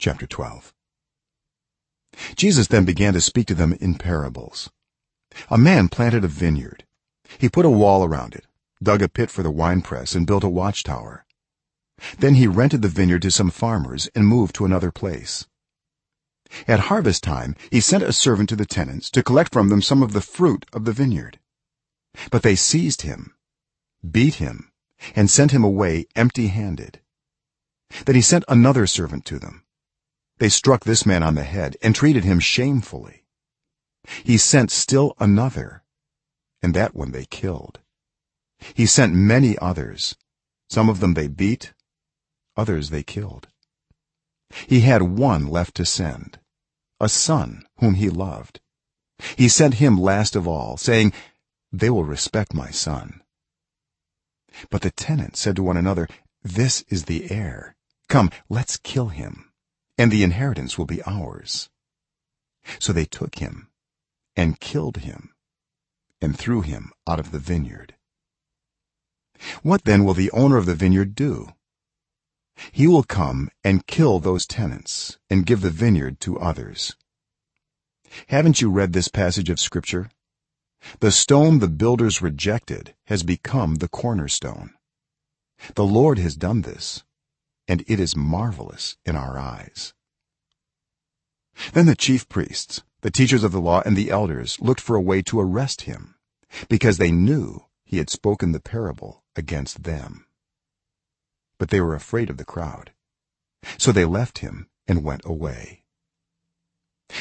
chapter 12 jesus then began to speak to them in parables. A man planted a vineyard. He put a wall around it dug a pit for the winepress and built a watchtower. Then he rented the vineyard to some farmers and moved to another place. At harvest time he sent a servant to the tenants to collect from them some of the fruit of the vineyard. But they seized him beat him and sent him away empty-handed. Then he sent another servant to them they struck this man on the head and treated him shamefully. He sent still another and that one they killed. He sent many others. Some of them they beat others they killed. He had one left to send a son whom he loved. He sent him last of all saying they will respect my son. But the tenants said to one another this is the heir. Come let's kill him and the inheritance will be ours. So they took him and killed him and threw him out of the vineyard. What then will the owner of the vineyard do? He will come and kill those tenants and give the vineyard to others. Haven't you read this passage of scripture? The stone the builders rejected has become the cornerstone. The lord has done this and it is marvelous in our eyes then the chief priests the teachers of the law and the elders looked for a way to arrest him because they knew he had spoken the parable against them. But they were afraid of the crowd. So they left him and went away.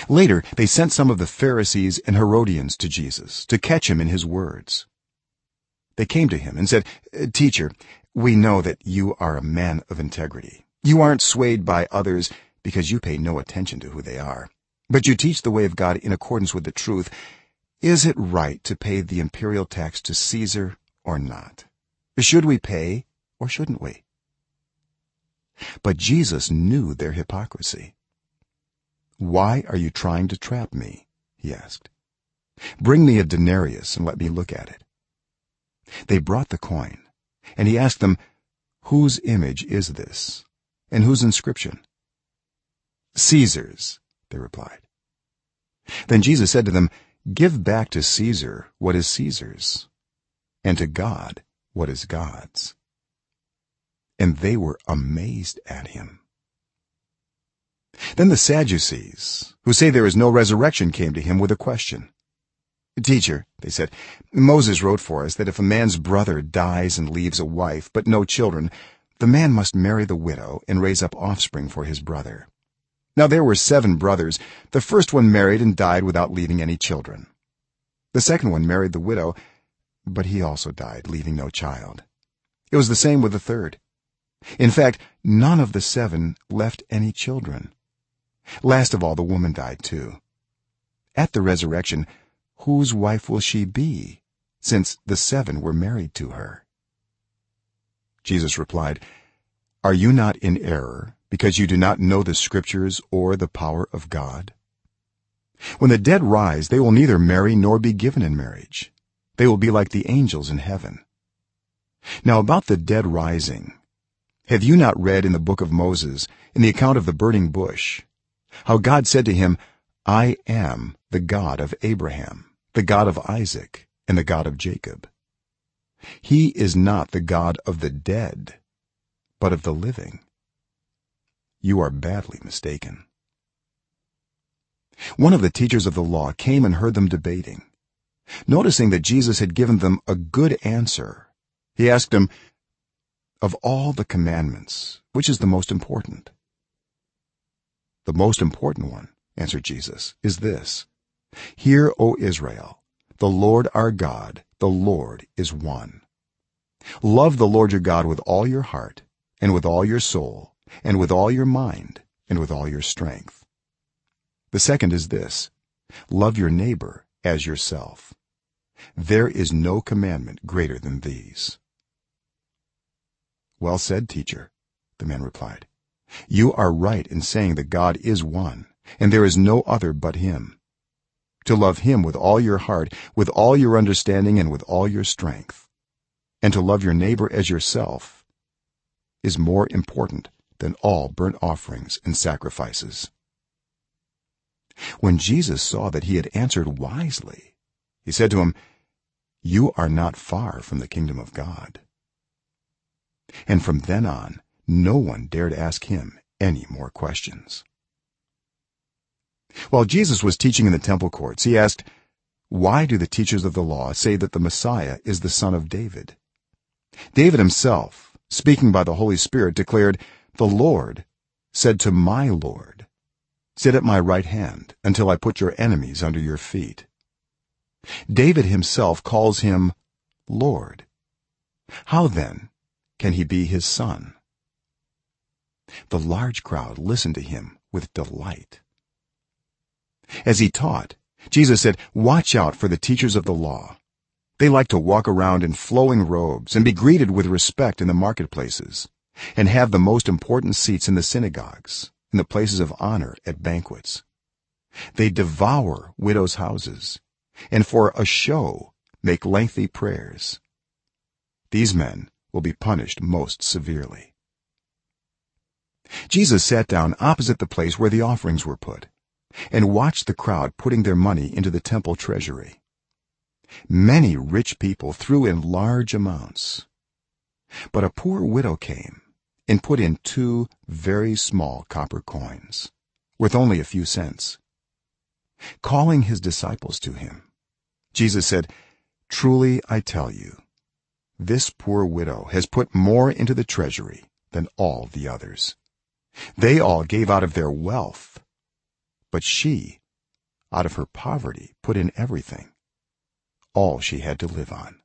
Later they sent some of the pharisees and herodians to jesus to catch him in his words. They came to him and said teacher we know that you are a man of integrity. You aren't swayed by others because you pay no attention to who they are. But you teach the way of god in accordance with the truth. Is it right to pay the imperial tax to caesar or not? Should we pay or shouldn't we? But jesus knew their hypocrisy. Why are you trying to trap me? He asked. Bring me a denarius and let me look at it. They brought the coin and he asked them whose image is this? And whose inscription caesar's they replied. Then jesus said to them give back to caesar what is caesar's and to god what is god's. And they were amazed at him. Then the sadducees who say there is no resurrection came to him with a question. Teacher they said moses wrote for us that if a man's brother dies and leaves a wife but no children the man must marry the widow and raise up offspring for his brother now there were 7 brothers. The first one married and died without leaving any children. The second one married the widow but he also died leaving no child. It was the same with the third. In fact none of the 7 left any children. Last of all the woman died too. At the resurrection whose wife will she be since the 7 were married to her? Jesus replied are you not in error because you do not know the scriptures or the power of god? When the dead rise they will neither marry nor be given in marriage. They will be like the angels in heaven. Now about the dead rising. Have you not read in the book of moses in the account of the burning bush how god said to him i am the god of abraham the god of isaac and the god of jacob. He is not the god of the dead but of the living. You are badly mistaken. One of the teachers of the law came and heard them debating. Noticing that jesus had given them a good answer he asked him of all the commandments which is the most important? The most important one answered jesus is this. Hear o israel the lord our god the lord is one. Love the lord your god with all your heart and with all your soul and with all your mind and with all your strength. The second is this. Love your neighbor as yourself. There is no commandment greater than these. Well said teacher the man replied. You are right in saying that god is one and there is no other but him. To love him with all your heart with all your understanding and with all your strength. And to love your neighbor as yourself is more important than all burnt offerings and sacrifices. When jesus saw that he had answered wisely he said to him you are not far from the kingdom of god. And from then on no one dared ask him any more questions. While jesus was teaching in the temple courts he asked why do the teachers of the law say that the messiah is the son of david? David himself speaking by the holy spirit declared the lord said to my lord sit at my right hand until i put your enemies under your feet. David himself calls him lord. How then can he be his son? The large crowd listened to him with delight. As he taught jesus said watch out for the teachers of the law they like to walk around in flowing robes and be greeted with respect in the marketplaces and have the most important seats in the synagogues in the places of honor at banquets. They devour widows houses and for a show make lengthy prayers. These men will be punished most severely. Jesus sat down opposite the place where the offerings were put and watched the crowd putting their money into the temple treasury many rich people threw in large amounts. But a poor widow came and put in two very small copper coins worth only a few cents. Calling his disciples to him jesus said truly i tell you this poor widow has put more into the treasury than all the others. They all gave out of their wealth but she out of her poverty put in everything all she had to live on